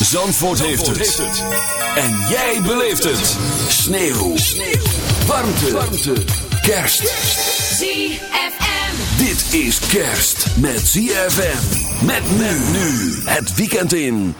Zandvoort, heeft, het. En jij beleeft het. Sneeuw. Warmte. Warmte. Kerst. ZFM Dit is kerst met ZFM. Met men nu. Het weekend in.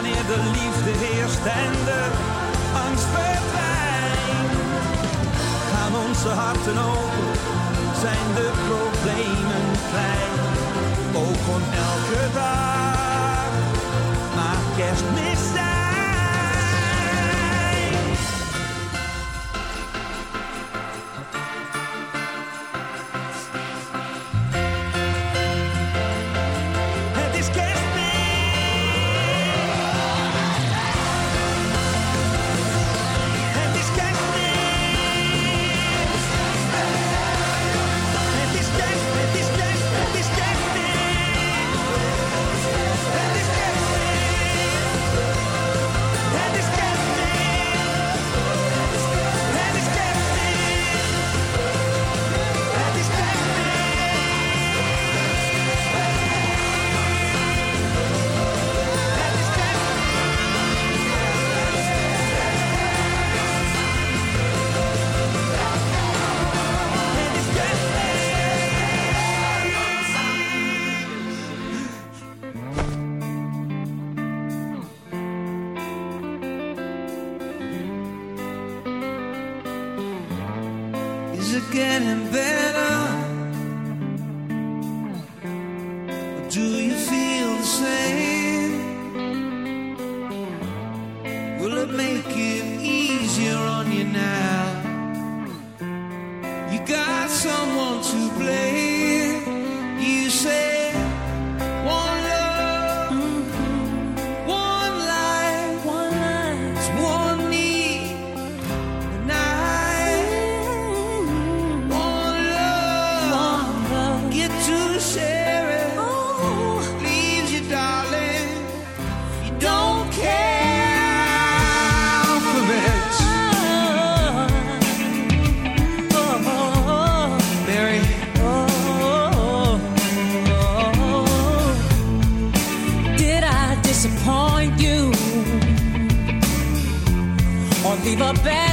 Wanneer de liefde heerst en de angst verdwijnt. Gaan onze harten open, zijn de problemen klein. Ook gewoon elke dag, maar kerstmis zijn. your back.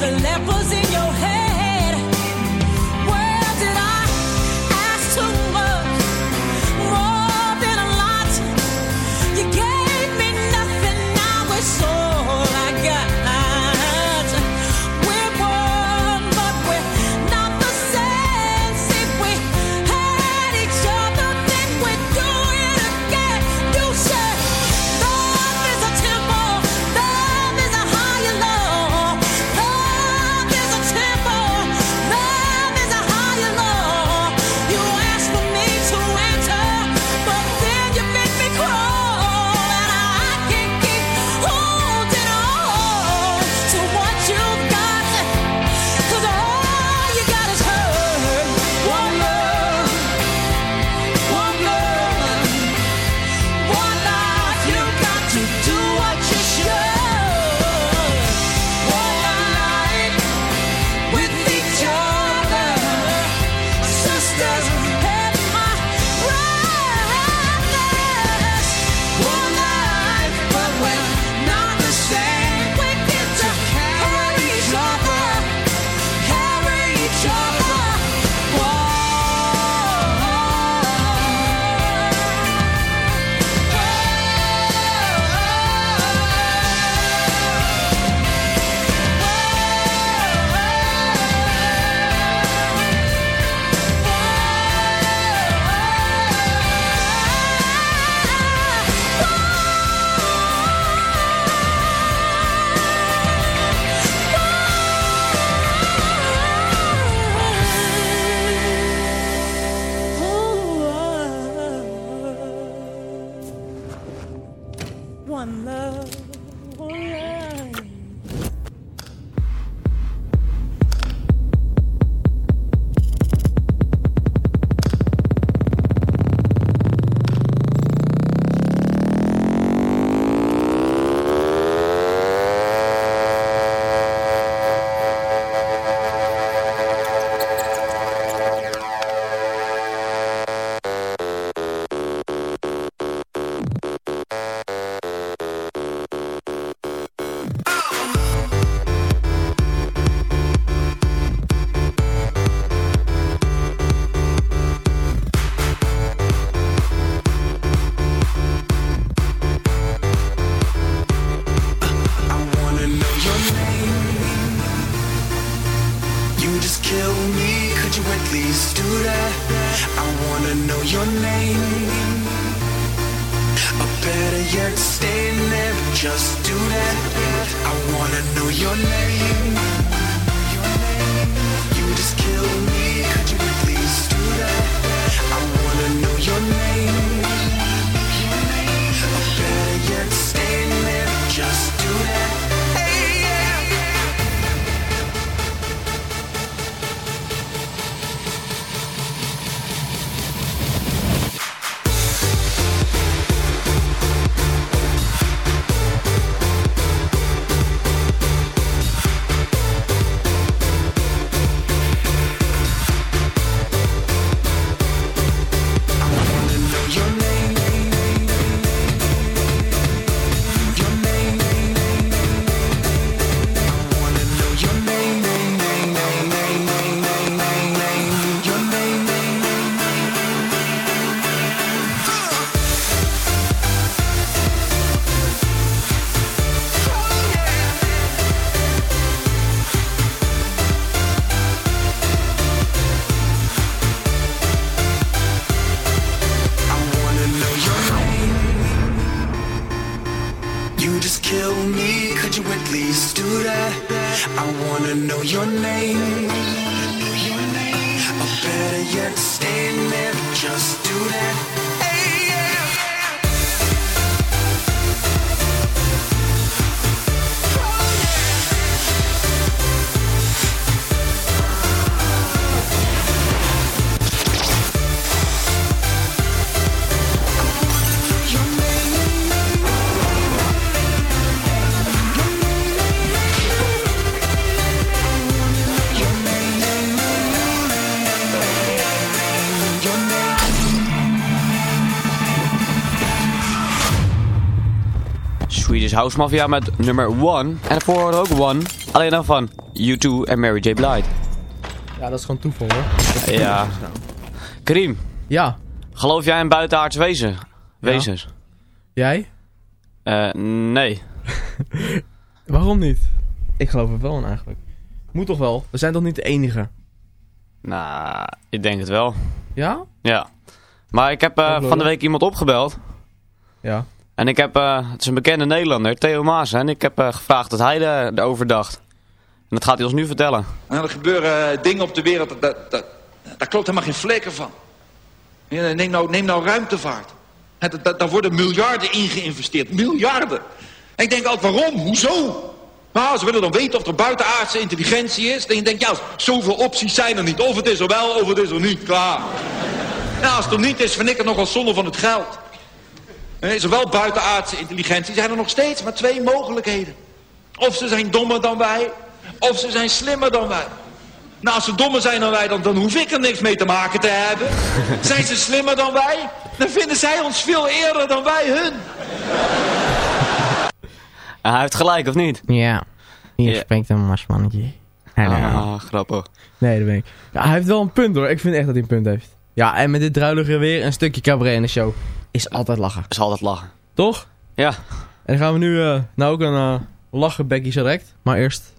The lepers one love. House Mafia met nummer 1. En daarvoor hoorde ook One. Alleen dan van U2 en Mary J. Blige. Ja, dat is gewoon toeval hoor. Ja. Karim, Ja. geloof jij in buitenaards wezen? Wezens? Jij? Eh, nee. Waarom niet? Ik geloof er wel in eigenlijk. Moet toch wel? We zijn toch niet de enige? Nou, ik denk het wel. Ja? Ja. Maar ik heb eh, van de week iemand opgebeld. Ja. En ik heb, eh, het is een bekende Nederlander, Theo Maas. En ik heb eh, gevraagd dat hij er- erover dacht. En dat gaat hij ons nu vertellen. Nou, er gebeuren eh, dingen op de wereld, dat, daar klopt helemaal geen flikker van. Neem nou, neem nou ruimtevaart. Daar worden miljarden in geïnvesteerd. Miljarden. En ik denk altijd, waarom? Hoezo? Nou, ze willen dan weten of er buitenaardse intelligentie is. En je denkt, ja, zoveel opties zijn er niet. Of het is er wel, of het is er niet. Klaar. Nou, als het er niet is, vind ik het nogal zonde van het geld. En is er wel buitenaardse intelligentie, zijn er nog steeds maar twee mogelijkheden. Of ze zijn dommer dan wij, of ze zijn slimmer dan wij. Nou, als ze dommer zijn dan wij, dan, dan hoef ik er niks mee te maken te hebben. Zijn ze slimmer dan wij, dan vinden zij ons veel eerder dan wij hun. Hij heeft gelijk, of niet? Ja. Hier Ja. spreekt een marsmannetje. Hallo. Ah, grappig. Nee, dat ben ik. Ja, hij heeft wel een punt hoor. Ik vind echt dat hij een punt heeft. Ja, en met dit druilige weer een stukje cabaret in de show. Is altijd lachen. Is altijd lachen. Toch? Ja. En dan gaan we nu eh, nou ook een eh, lachen Becky direct. Maar eerst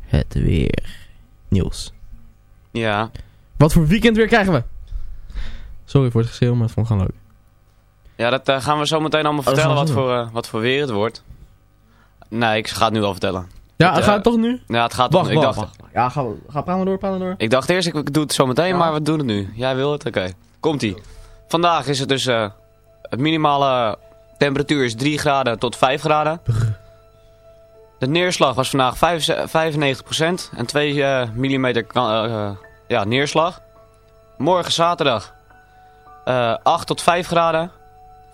het weer. Niels. Ja. Wat voor weekend weer krijgen we? Sorry voor het geschreeuw, maar het vond ik gewoon leuk. Ja, dat eh, gaan we zo meteen allemaal Oh, vertellen wat voor, eh, wat voor weer het wordt. Nee, ik ga het nu al vertellen. Ja, Het, gaat het toch nu? Ja, het gaat Wacht, toch. Ik wacht, dacht, wacht. Ja, ga, ga praten door, praten door. ik dacht eerst, ik, ik doe het zo meteen, maar we doen het nu. Jij wil het? Oké. Komt-ie. Vandaag is het dus... eh het minimale temperatuur is 3 graden tot 5 graden. De neerslag was vandaag 95% en 2 eh mm kan, eh, ja, neerslag. Morgen zaterdag eh 8 tot 5 graden.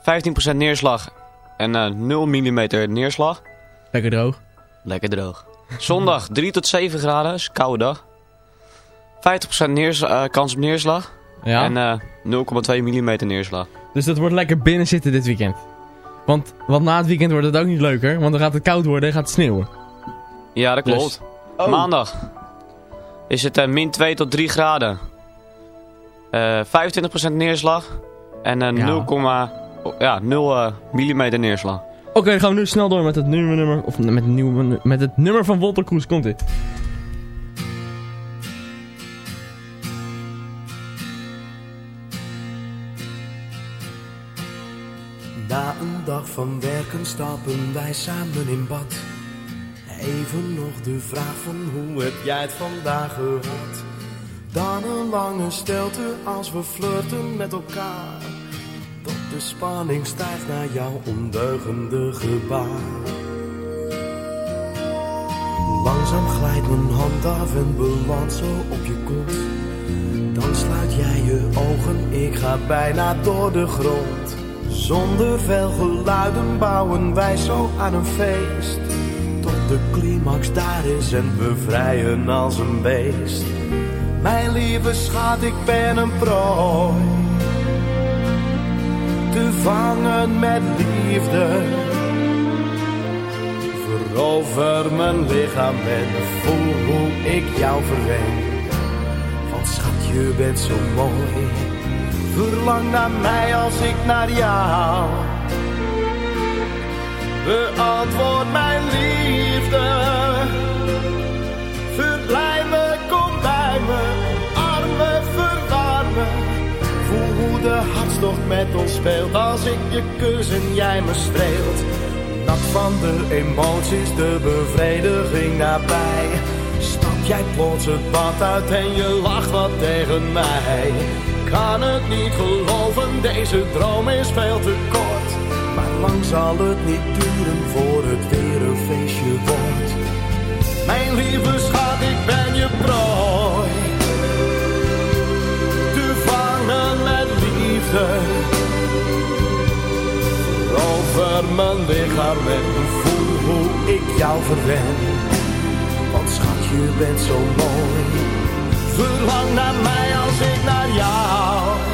15% neerslag en eh 0 mm neerslag. Lekker droog. Lekker droog. Zondag 3 tot 7 graden, is een koude dag. 50% neers, eh, kans op neerslag. Ja. En eh 0,2 mm neerslag. Dus dat wordt lekker binnen zitten dit weekend. Want, want na het weekend wordt het ook niet leuker. Want dan gaat het koud worden en gaat het sneeuwen. Ja, dat Dus- klopt. Oh. Maandag is het eh, min 2 tot 3 graden. Eh 25% neerslag. En eh, Ja. 0, oh, ja, 0 eh, mm neerslag. Oké, dan gaan we nu snel door met het nieuwe nummer. Of met het, nieuwe, met het nummer van Walter Kroes. Komt dit. Van werken stappen wij samen in bad. Even nog de vraag van hoe heb jij het vandaag gehad? Dan een lange stilte als we flirten met elkaar. Tot de spanning stijgt naar jouw ondeugende gebaar. Langzaam glijdt mijn hand af en belandt zo op je kont. Dan sluit jij je ogen, ik ga bijna door de grond. Zonder veel geluiden bouwen wij zo aan een feest. Tot de climax daar is en we vrijen als een beest. Mijn lieve schat, ik ben een prooi. Te vangen met liefde. Verover mijn lichaam en voel hoe ik jou verwen. Want schat, je bent zo mooi. Verlang naar mij als ik naar jou. Beantwoord mijn liefde. Verblij me, kom bij me. Armen verwarmen. Voel hoe de hartstocht met ons speelt. Als ik je kus en jij me streelt. Nat van de emoties, de bevrediging nabij. Stap jij plots het bad uit en je lacht wat tegen mij. Kan het niet geloven, deze droom is veel te kort. Maar lang zal het niet duren voor het weer een feestje wordt. Mijn lieve schat, ik ben je prooi. Te vangen met liefde. Over mijn lichaam en voel hoe ik jou verwen. Want schat, je bent zo mooi. Verlang naar mij als ik naar jou.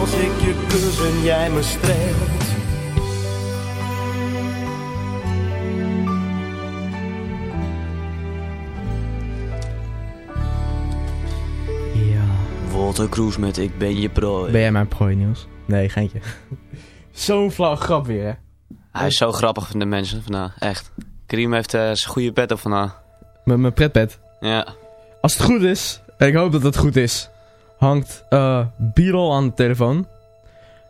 Als ik je kus en jij me streelt. Ja. Walter Kroes met Ik ben je prooi. Ben jij mijn prooi, Niels? Nee, geintje. Zo'n flauw grap weer, hè? Hij is zo grappig van de mensen vandaag, echt. Karim heeft eh, zijn goede pet op vandaag. Met mijn pretpet. Ja. Als het goed is, en ik hoop dat het goed is, hangt eh Birol aan de telefoon.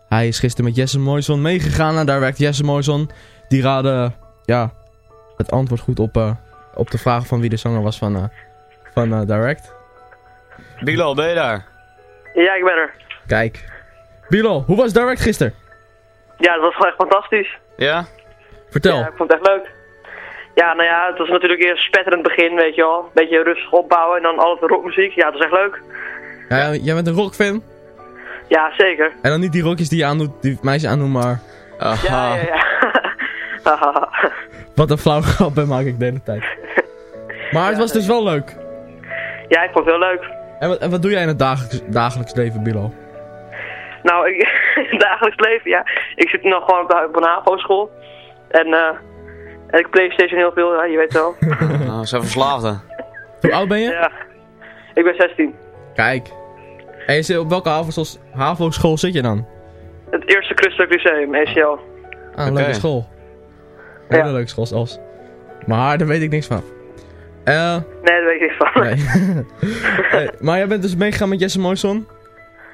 Hij is gisteren met Jesse Moison meegegaan en daar werkt Jesse Moison. Die raadde ja, het antwoord goed op, eh, op de vraag van wie de zanger was van, eh, van eh, Direct. Bilal, ben je daar? Ja, ik ben er. Kijk. Bilal, hoe was Direct gisteren? Ja, dat was gewoon echt fantastisch. Ja? Vertel. Ja, ik vond het echt leuk. Ja, nou ja, het was natuurlijk eerst spetterend begin, weet je wel. Beetje rustig opbouwen en dan alles met rockmuziek. Ja, dat is echt leuk. Ja, jij bent een rockfan? Ja, zeker. En dan niet die rokjes die je aandoet, die meisjes aandoen, maar... Ja, ja, ja. Haha. Wat een flauw grap hè, maak ik de hele tijd. Maar het was dus wel leuk. ja, ik vond het heel leuk. En wat, en wat doe jij in het dagelijks, dagelijks leven, Bilo? Nou, ik, in het dagelijks leven, ja. Ik zit nog gewoon op, de, op een HAVO-school. En, eh en ik Playstation heel veel, ja, je weet wel. Nou, zijn verslaafde. Hoe oud ben je? ja. Ik ben 16. Kijk. En je zit, op welke HAVO-school zit je dan? Het Eerste Christelijk Lyceum, ECL. Ah, een leuke school. Een hele leuke school zelfs. Maar daar weet ik niks van. Uh, nee, daar weet ik niks van. Nee. maar jij bent dus meegegaan met Jesse Moison?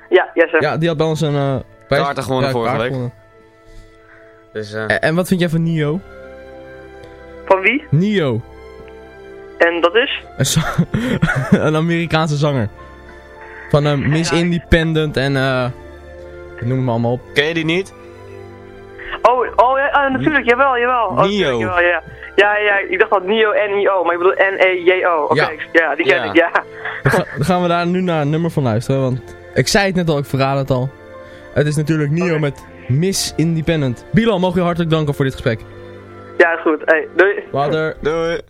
Ja, Jesse. Ja, die had bij ons een... Eh, uh, kaarten gewoon ja, vorige Dus, eh. en, en, wat vind jij van Nio? Van wie? Nio. En dat is? een Amerikaanse zanger. Van eh, een Miss. Independent en eh. noem hem allemaal op. Ken je die niet? Oh, oh ja, ah, natuurlijk, jawel, jawel. Oh, Nio. Ja. ja, ja, ik dacht dat Nio N-I-O, maar ik bedoel N-E-J-O. Oké, ja. die ken ik, ja. Dan, gaan we daar nu naar een nummer van luisteren, want ik zei het net al, ik verraad het al. Het is natuurlijk Nio met Miss Independent. Bilal, mogen je hartelijk danken voor dit gesprek. Ja, is goed. Hey, doei. Later. Doei.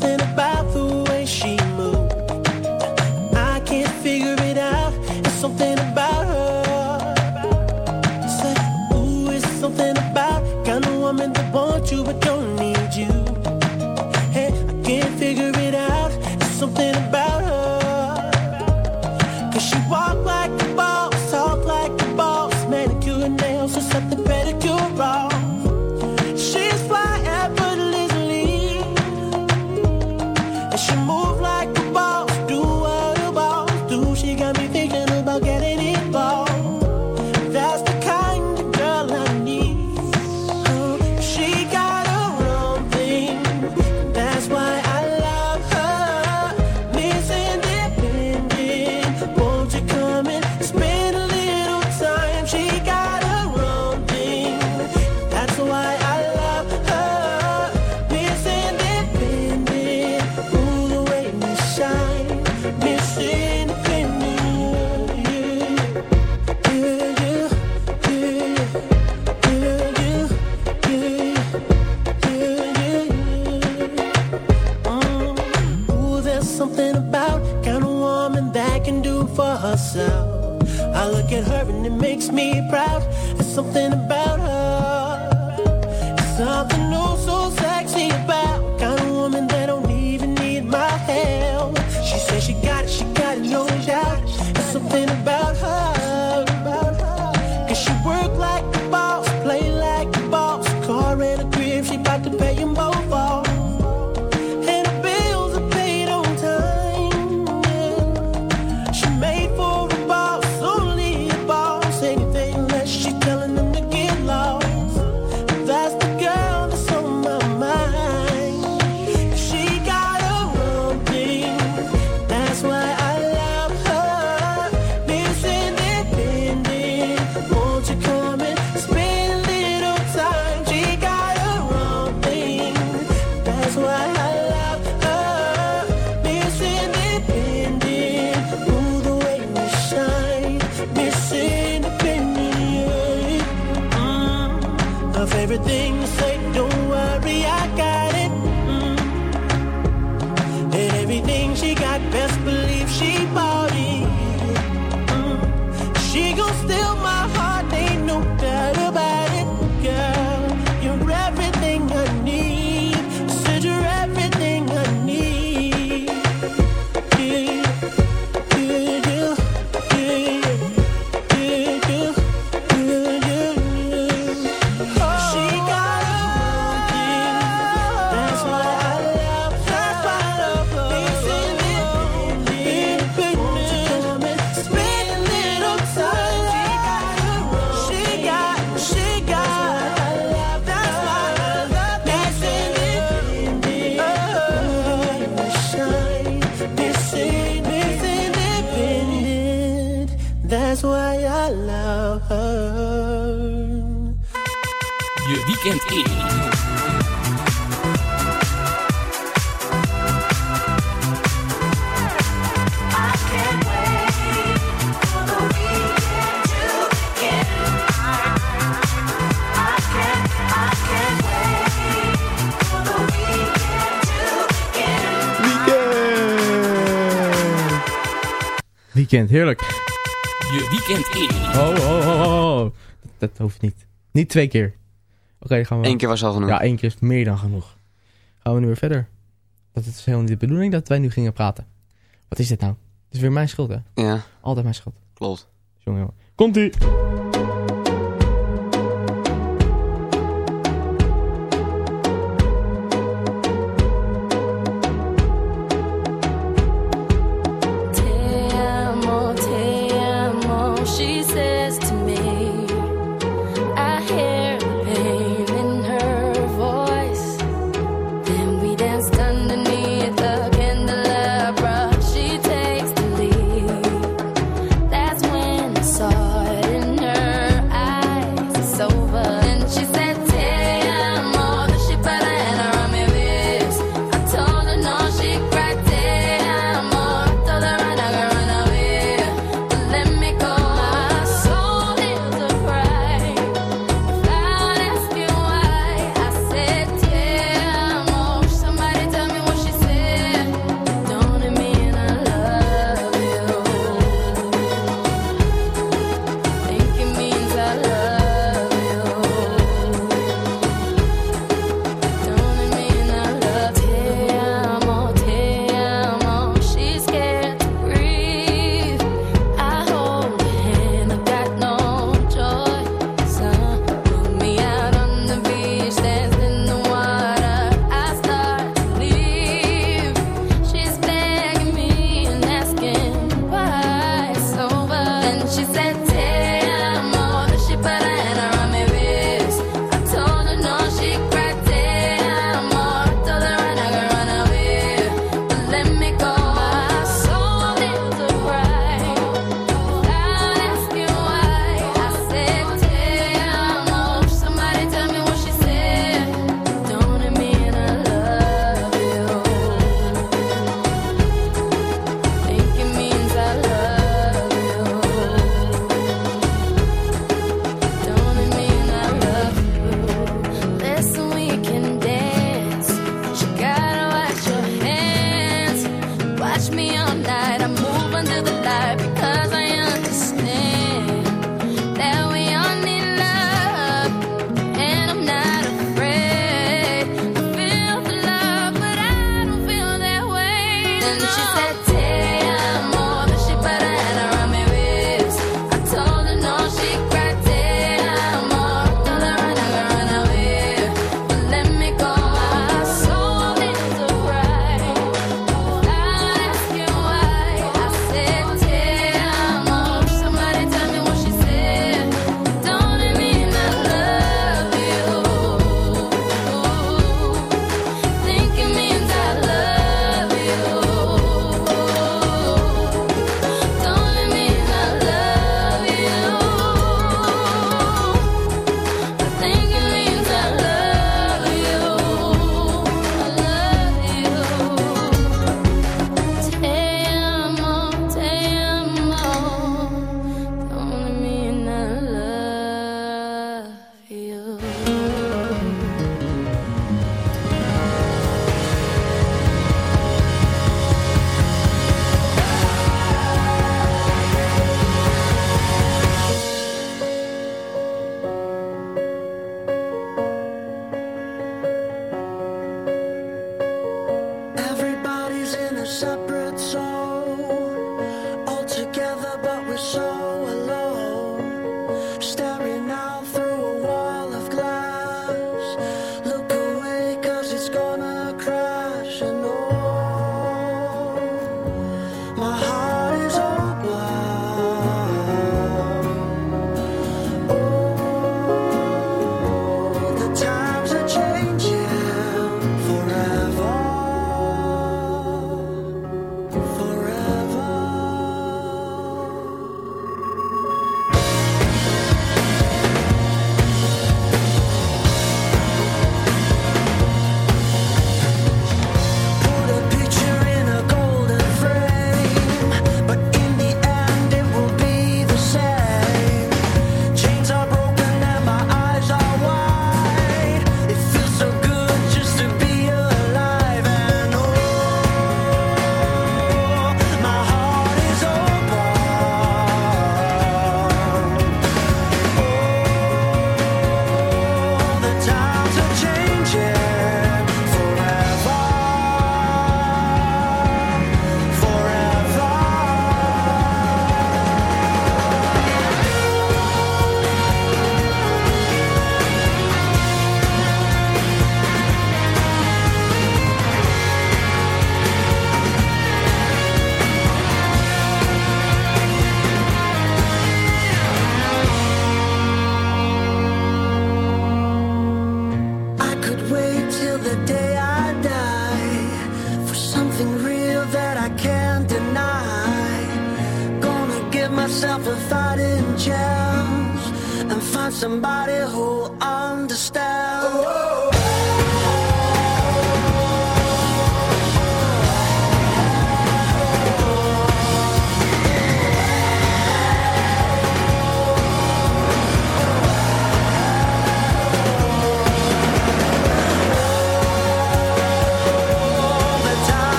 something about hoeft niet. Niet twee keer. Oké, gaan we... Eén keer was al genoeg. Ja, één keer is meer dan genoeg. Gaan we nu weer verder. Dat het is helemaal niet de bedoeling dat wij nu gingen praten. Wat is dit nou? Het is weer mijn schuld, hè? Ja. Altijd mijn schuld. Klopt. Jongen, jongen. Komt-ie! 一直在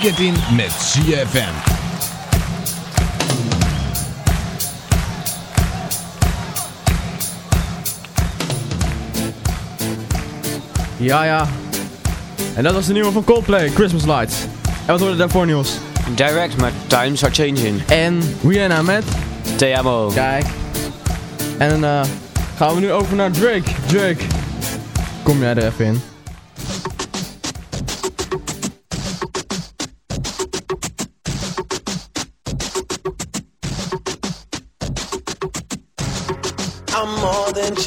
weekend in met ZFM. Ja, ja. En dat was de nieuwe van Coldplay, Christmas Lights. En wat hoorde daarvoor nieuws? Direct, maar times are changing. En Rihanna met... Te amo. Kijk. En dan eh, gaan we nu over naar Drake. Drake. Kom jij er even in?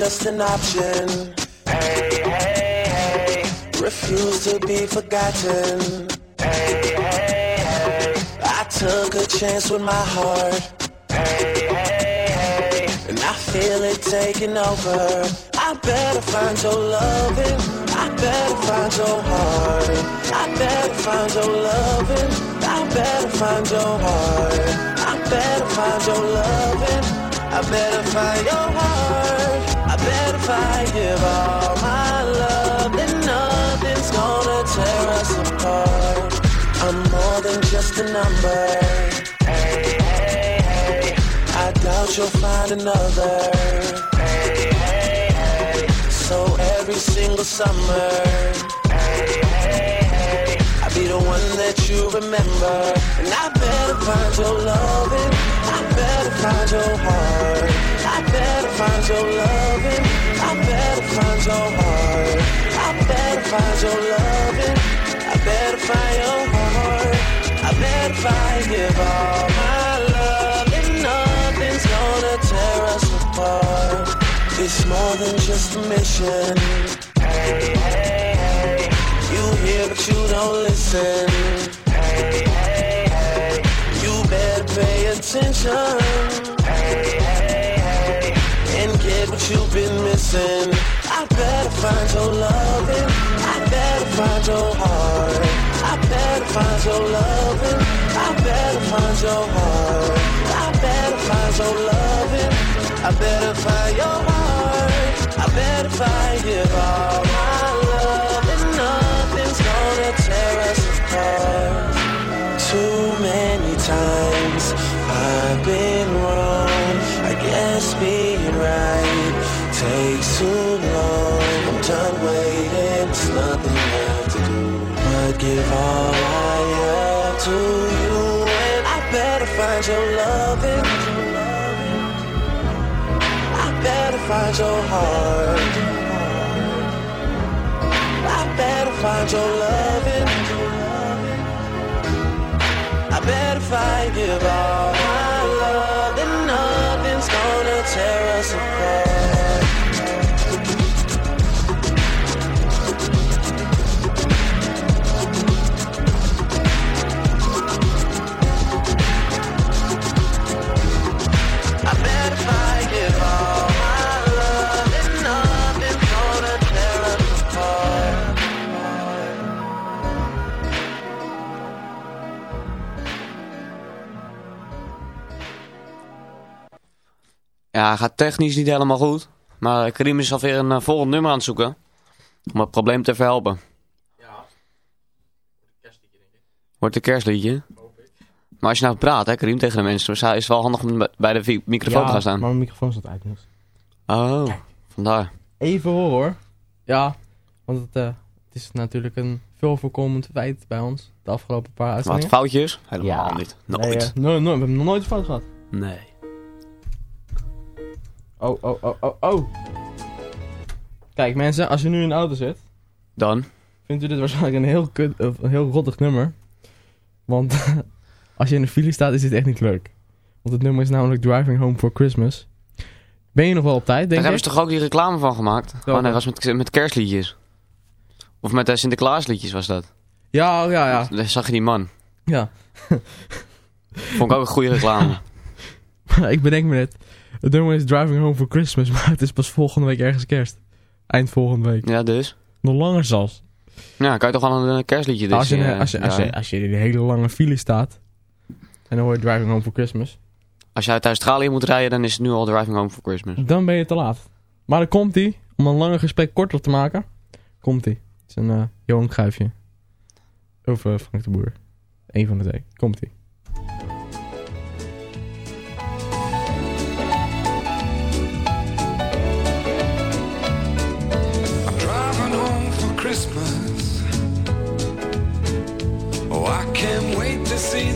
Just an option. Hey, hey, hey. Refuse to be forgotten. Hey, hey, hey. I took a chance with my heart. Hey, hey, hey. And I feel it taking over. I better find your loving. I better find your heart. I better find your loving. I better find your heart. I better find your loving. I better find your heart. I better find give all my love. Then nothing's gonna tear us apart. I'm more than just a number. Hey, hey, hey. I doubt you'll find another. Hey, hey, hey. So every single summer. Hey, hey, hey. I'll be the one that you remember. And I better find your loving. I better find your heart. I better find your loving. I better find your heart. I better find your loving. I better find your heart. I better find give all my love. And nothing's gonna tear us apart. It's more than just a mission. Hey, hey, hey. You hear but you don't listen. Hey, attention. Hey, hey, hey. And get what you've been missing. I better find your loving. I better find your heart. I better find your loving. I better find your heart. I better find your loving. I better find your heart. I better find you all my love. Nothing's gonna tear us apart. Too many times I've been wrong. I guess being right takes too long. I'm done waiting, there's nothing left to do. But give all I have to you, and I better find your loving. I better find your heart. I better find your loving. I better find you all disappear Ja, gaat technisch niet helemaal goed. Maar Karim is alweer een eh, volgend nummer aan het zoeken. Om het probleem te verhelpen. Wordt een kerstliedje? Maar als je nou praat, hè, Karim, tegen de mensen, is het wel handig om bij de microfoon te gaan staan. maar mijn microfoon staat uit. dus. Oh, vandaar. Even horen hoor. Ja, want het, eh, het is natuurlijk een veel voorkomend feit bij ons. De afgelopen paar Wat uitzendingen. foutjes? Helemaal Ja. niet. Nee, Nooit. eh, no- no, we hebben nog nooit een fout gehad. Nee. Oh, oh, oh, oh, oh. Kijk mensen, als je nu in de auto zit... Dan? Vindt u dit waarschijnlijk een heel, kut, of een heel rottig nummer. Want als je in de file staat is dit echt niet leuk. Want het nummer is namelijk Driving Home for Christmas. Ben je nog wel op tijd, Daar denk hebben ik? ze toch ook die reclame van gemaakt? Oh nee, dat was met, met kerstliedjes. Of met uh, Sinterklaasliedjes was dat. Ja, oh, ja, ja. Daar zag je die man. Ja. Vond ik ook een goede reclame. Ik bedenk me net. Het nummer is Driving Home for Christmas, maar het is pas volgende week ergens kerst. Eind volgende week. Ja, dus? Nog langer zelfs. Ja, kan je toch wel een eh, kerstliedje dus, als, je, eh, als, je, als, ja. je, als je in een hele lange file staat. En dan hoor je Driving Home for Christmas. Als je uit Australië moet rijden, dan is het nu al Driving Home for Christmas. Dan ben je te laat. Maar dan komt hij. Om een lange gesprek korter te maken. Komt hij. Het is een eh Johan Cruijffje. Over Frank de Boer. Eén van de twee. Komt-ie. I'm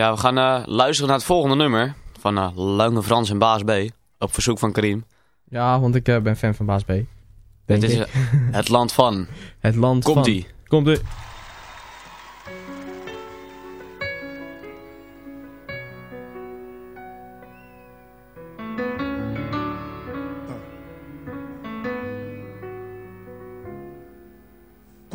Ja, we gaan eh, luisteren naar het volgende nummer van Lange Frans en Baas B. Op verzoek van Karim. Ja, want ik eh, ben fan van Baas B. Dit is het land van. Het land van... Komt-ie. Komt-ie.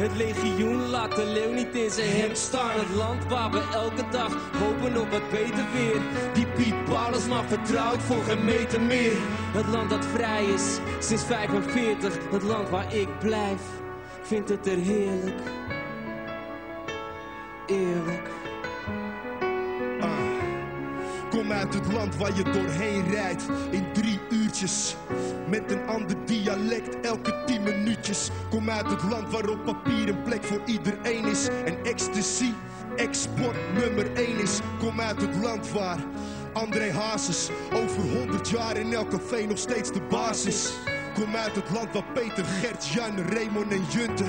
Het legioen laat de leeuw niet in zijn hemd staan. Het land waar we elke dag hopen op wat beter weer. Die Piet maar vertrouwd voor geen meter meer. Het land dat vrij is sinds 45. Het land waar ik blijf, vindt het er heerlijk. Eerlijk. Kom uit het land waar je doorheen rijdt in drie uurtjes. Met een ander dialect elke tien minuutjes. Kom uit het land waar op papier een plek voor iedereen is. En ecstasy, export nummer één is. Kom uit het land waar André Hazes over 100 jaar in elk café nog steeds de basis. Kom uit het land waar Peter, Gert, Jan, Raymond en Junte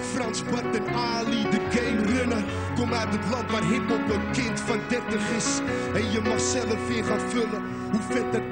Frans, Bart en Ali de game runnen Kom uit het land waar hiphop een kind van 30 is En je mag zelf in gaan vullen hoe vet dat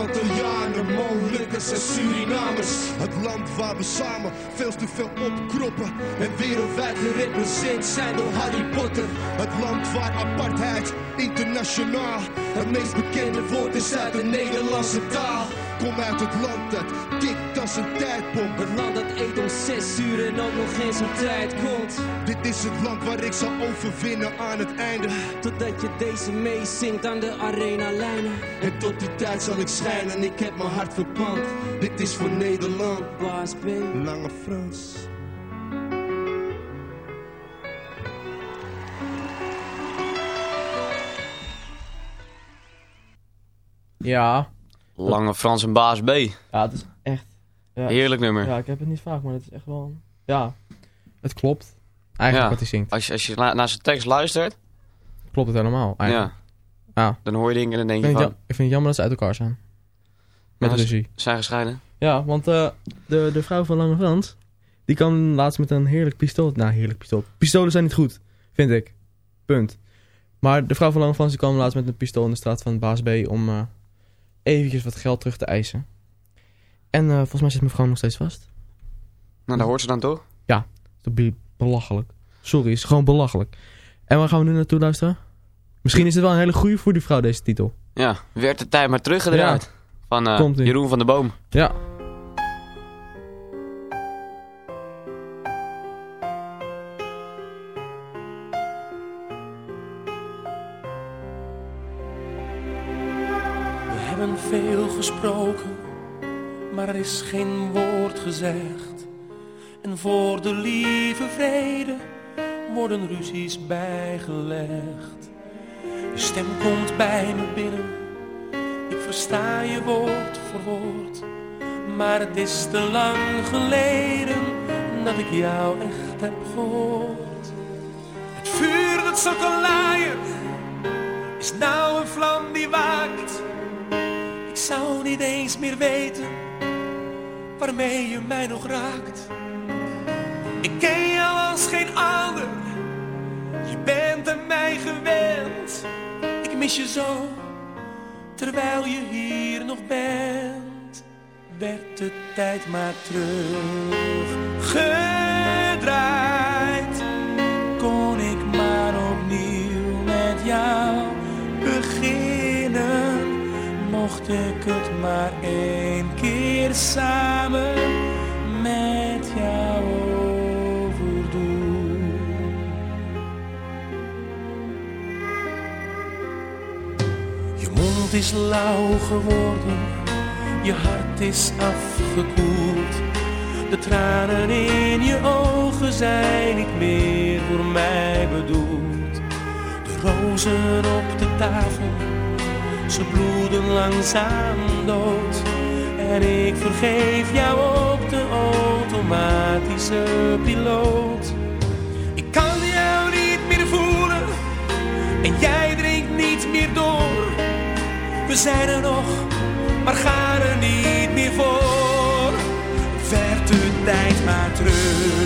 Antillianen, Molukkers en Surinamers. Het land waar we samen veel te veel opkroppen. En wereldwijd gerepresenteerd zijn door Harry Potter. Het land waar apartheid internationaal het meest bekende woord is uit de Nederlandse taal. Kom uit het land dat tikt als een tijdbom. Het land dat eet om zes uur en ook nog geen zijn tijd komt. Dit is het land waar ik zal overwinnen aan het einde. Totdat je deze meezingt aan de arena lijnen. En tot die tijd zal ik schijnen, ik heb mijn hart verpand. Dit is voor Nederland. Baas B. Lange Frans. Ja. Lange Frans en Baas B. Ja, het is. Ja, Heerlijk nummer. Ja, ik heb het niet vaak, maar het is echt wel... Ja, het klopt. Eigenlijk wat hij zingt. Als je, als je na- naar zijn tekst luistert, Klopt het helemaal, eigenlijk. Ja. dan hoor je dingen en dan denk Ik je van... ik vind het jammer dat ze uit elkaar zijn. Met Nou, ruzie. Zijn gescheiden. Ja, want eh, de, de vrouw van Lange Frans, die kan laatst met een heerlijk pistool... Nou, heerlijk pistool. Pistolen zijn niet goed, vind ik. Punt. Maar de vrouw van Lange Frans, die kwam laatst met een pistool in de straat van Baas B... om eh eventjes wat geld terug te eisen. En eh, volgens mij zit mevrouw nog steeds vast. Nou, daar hoort ze dan toch? Ja, dat is be- belachelijk. Sorry, is gewoon belachelijk. En waar gaan we nu naartoe luisteren? Misschien is het wel een hele goede voor die vrouw, deze titel. Ja, werd de tijd maar teruggedraaid. Van eh. Jeroen van de Boom. Ja. Is geen woord gezegd. En voor de lieve vrede worden ruzies bijgelegd. Je stem komt bij me binnen, ik versta je woord voor woord. Maar het is te lang geleden dat ik jou echt heb gehoord. Het vuur dat zo kan laaien, is nou een vlam die waakt. Ik zou niet eens meer weten waarmee je mij nog raakt. Ik ken jou als geen ander, je bent aan mij gewend. Ik mis je zo, terwijl je hier nog bent. Werd de tijd maar teruggedraaid. Kon ik maar opnieuw met jou beginnen. Mocht ik het maar één keer samen met jou overdoen. Je mond is lauw geworden, je hart is afgekoeld. De tranen in je ogen zijn niet meer voor mij bedoeld. De rozen op de tafel, ze bloeden langzaam dood. En ik vergeef jou op de automatische piloot. Ik kan jou niet meer voelen en jij drinkt niet meer door. We zijn er nog, maar gaan er niet meer voor. Werd de tijd maar terug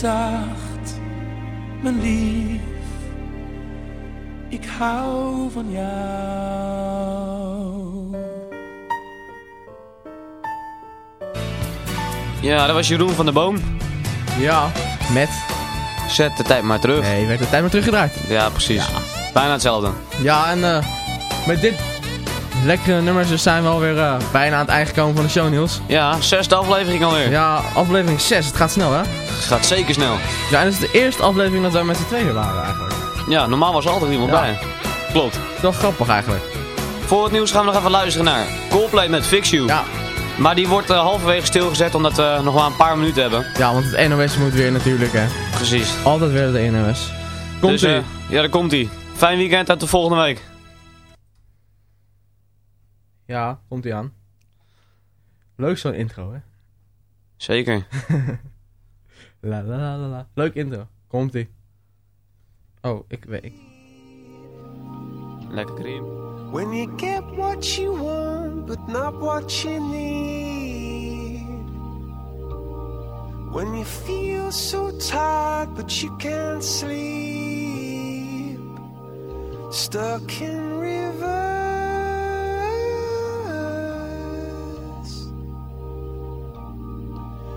zacht, mijn lief, ik hou van jou. Ja, dat was Jeroen van der Boom. Ja, met? Zet de tijd maar terug. Nee, werd de tijd maar teruggedraaid. Ja, precies. Bijna hetzelfde. Ja, en eh, met dit lekkere nummers zijn we alweer eh, bijna aan het eind gekomen van de show, Niels. Ja, zesde aflevering alweer. Ja, aflevering 6. Het gaat snel, hè? Het gaat zeker snel. Ja, en het is de eerste aflevering dat wij met z'n tweeën waren, eigenlijk. Ja, normaal was er altijd iemand Ja. bij. Klopt. Dat is wel grappig, eigenlijk. Voor het nieuws gaan we nog even luisteren naar Coldplay met Fix You. Ja. Maar die wordt eh, halverwege stilgezet omdat we nog maar een paar minuten hebben. Ja, want het NOS moet weer natuurlijk, hè. Precies. Altijd weer de NOS. Komt dus, ie. eh, ja, daar komt ie. Fijn weekend en tot volgende week. Ja, komt ie aan. Leuk zo'n intro, hè. Zeker. La la la la la. Leuk intro. Komt ie. Oh, ik weet. Ik... Lekker cream. When you get what you want, but not what you need. When you feel so tired, but you can't sleep. Stuck in reverse.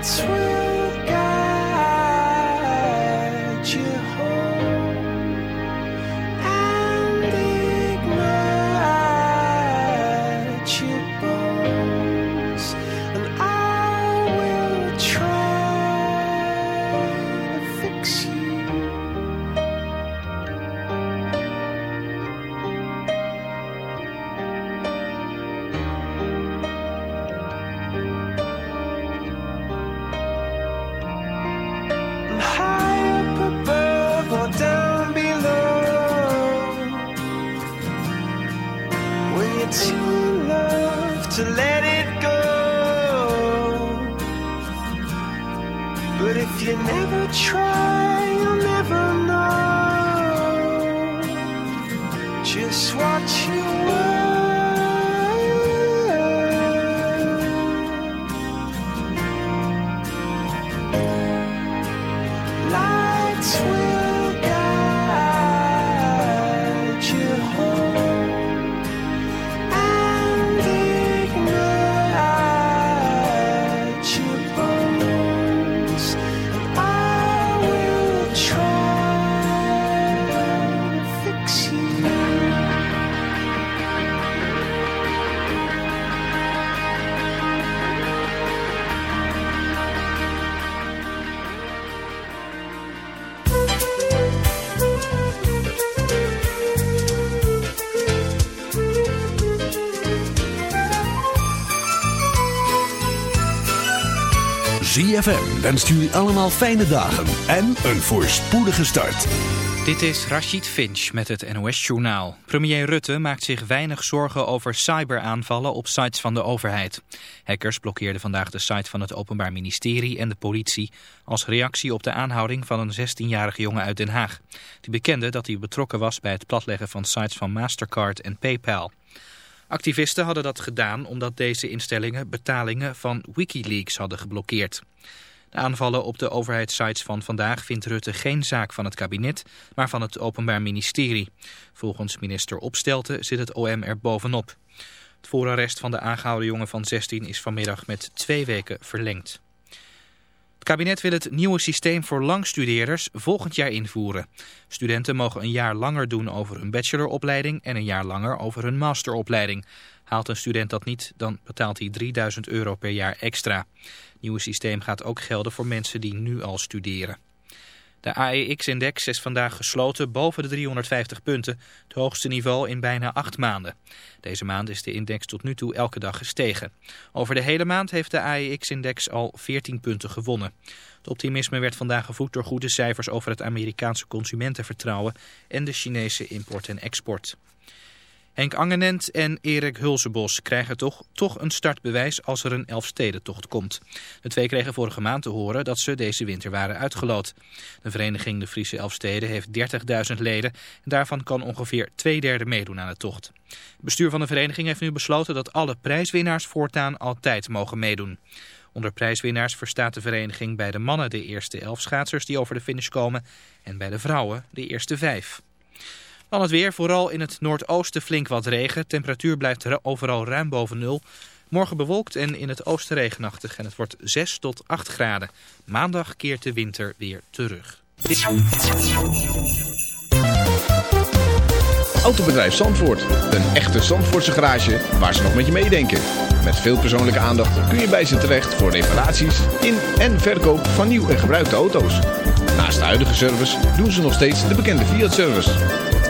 Lights ZFM wenst jullie allemaal fijne dagen en een voorspoedige start. Dit is Rashid Finch met het NOS-journaal. Premier Rutte maakt zich weinig zorgen over cyberaanvallen op sites van de overheid. Hackers blokkeerden vandaag de site van het Openbaar Ministerie en de politie... als reactie op de aanhouding van een 16-jarige jongen uit Den Haag. Die bekende dat hij betrokken was bij het platleggen van sites van Mastercard en PayPal. Activisten hadden dat gedaan omdat deze instellingen betalingen van Wikileaks hadden geblokkeerd. De aanvallen op de overheidssites van vandaag vindt Rutte geen zaak van het kabinet, maar van het Openbaar Ministerie. Volgens minister Opstelten zit het OM er bovenop. Het voorarrest van de aangehouden jongen van 16 is vanmiddag met twee weken verlengd. Het kabinet wil het nieuwe systeem voor langstudeerders volgend jaar invoeren. Studenten mogen een jaar langer doen over hun bacheloropleiding en een jaar langer over hun masteropleiding. Haalt een student dat niet, dan betaalt hij 3000 euro per jaar extra. Het nieuwe systeem gaat ook gelden voor mensen die nu al studeren. De AEX-index is vandaag gesloten boven de 350 punten, het hoogste niveau in bijna acht maanden. Deze maand is de index tot nu toe elke dag gestegen. Over de hele maand heeft de AEX-index al 14 punten gewonnen. Het optimisme werd vandaag gevoed door goede cijfers over het Amerikaanse consumentenvertrouwen en de Chinese import en export. Henk Angenent en Erik Hulsebos krijgen toch, toch een startbewijs als er een Elfstedentocht komt. De twee kregen vorige maand te horen dat ze deze winter waren uitgeloot. De vereniging De Friese Elfsteden heeft 30.000 leden en daarvan kan ongeveer twee derde meedoen aan de tocht. Het bestuur van de vereniging heeft nu besloten dat alle prijswinnaars voortaan altijd mogen meedoen. Onder prijswinnaars verstaat de vereniging bij de mannen de eerste elf schaatsers die over de finish komen en bij de vrouwen de eerste vijf. Dan het weer, vooral in het noordoosten flink wat regen. Temperatuur blijft overal ruim boven nul. Morgen bewolkt en in het oosten regenachtig en het wordt 6 tot 8 graden. Maandag keert de winter weer terug. Autobedrijf Zandvoort. Een echte Zandvoortse garage waar ze nog met je meedenken. Met veel persoonlijke aandacht kun je bij ze terecht voor reparaties in en verkoop van nieuw en gebruikte auto's. Naast de huidige service doen ze nog steeds de bekende Fiat-service.